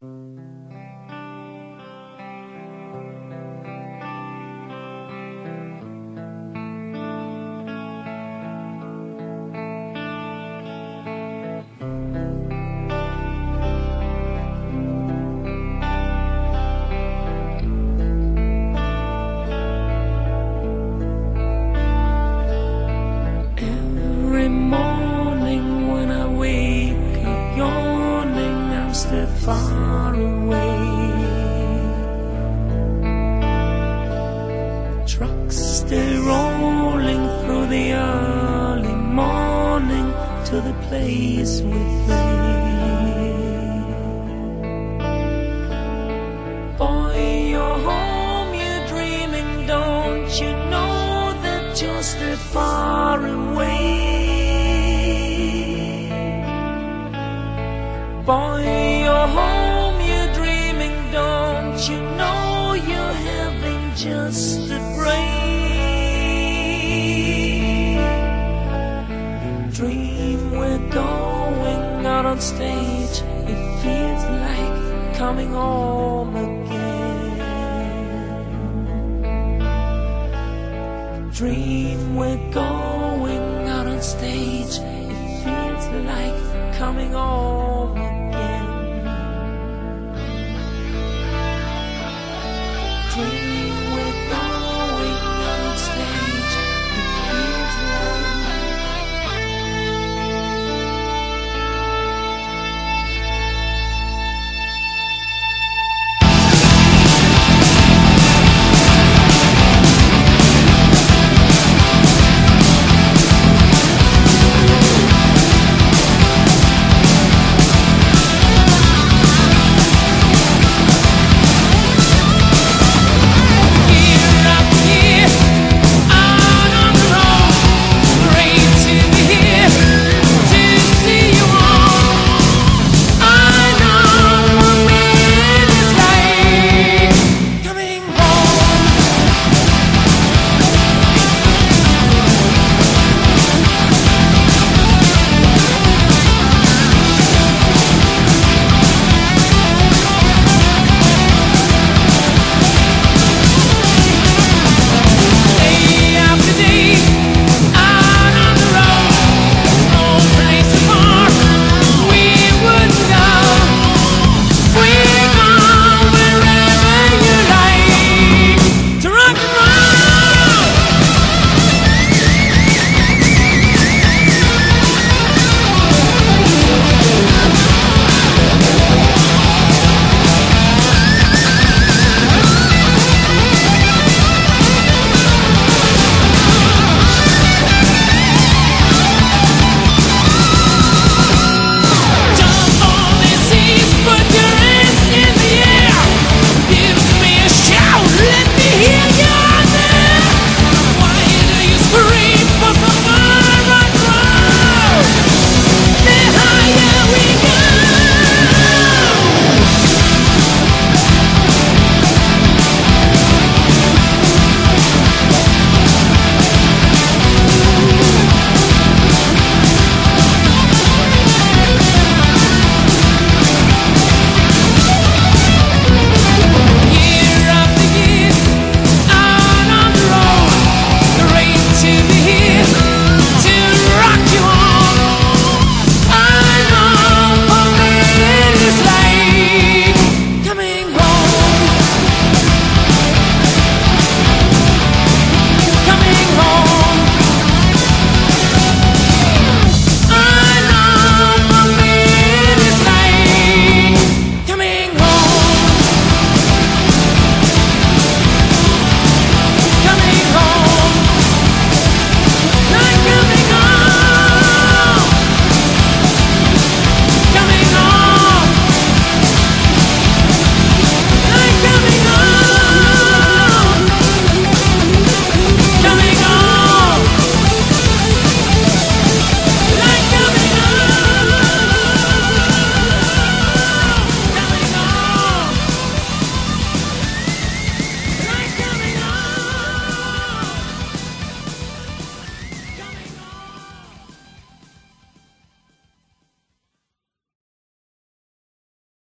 Every I'm far away. Trucks still rolling through the early morning to the place we play. Boy, you're home, you're dreaming, don't you know that you're far away? Boy, just a dream. Dream we're going out on stage. It feels like coming home again. Dream we're going out on stage. It feels like coming home again. Dream